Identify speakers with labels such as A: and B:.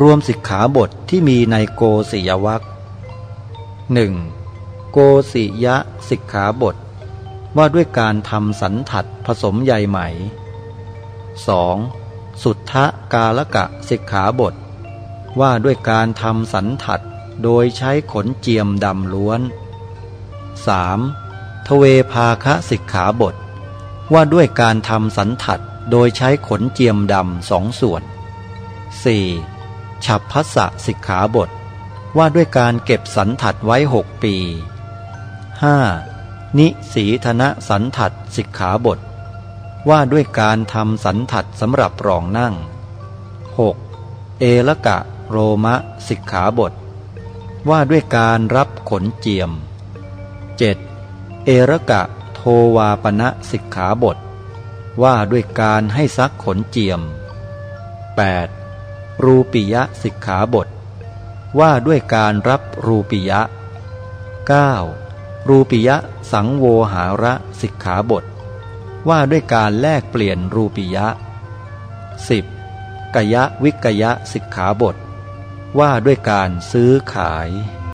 A: รวมสิกขาบทที่มีในโกศิยวัคหนึ่งโกศิยะสิกขาบท ว่าด้วยการทำสันถัดผสมใยไหม 2. สุทธกาลกะสิกขาบท ว่าด้วยการทำสันถัดโดยใช้ขนเจียมดำล้วน 3. ทเวภาคะสิกขาบท ว่าด้วยการทำสันถัดโดยใช้ขนเจียมดำสองส่วน 4. ฉับพัสะสิกขาบท ว่าด้วยการเก็บสันถัดไว้หกปี 5. นิสีธนะสันถัดสิกขาบท ว่าด้วยการทำสันถัดสำหรับรองนั่ง 6. เอละกะโรมะสิกขาบท ว่าด้วยการรับขนเจียม 7. เอระกะโทวาปณะสิกขาบท ว่าด้วยการให้ซักขนเจียม 8. รูปิยะสิกขาบท ว่าด้วยการรับรูปิยะ 9. รูปิยะสังโวหาระสิกขาบท ว่าด้วยการแลกเปลี่ยนรูปิยะ 10. กยะวิกยะสิกขาบท ว่าด้วยการซื้อขาย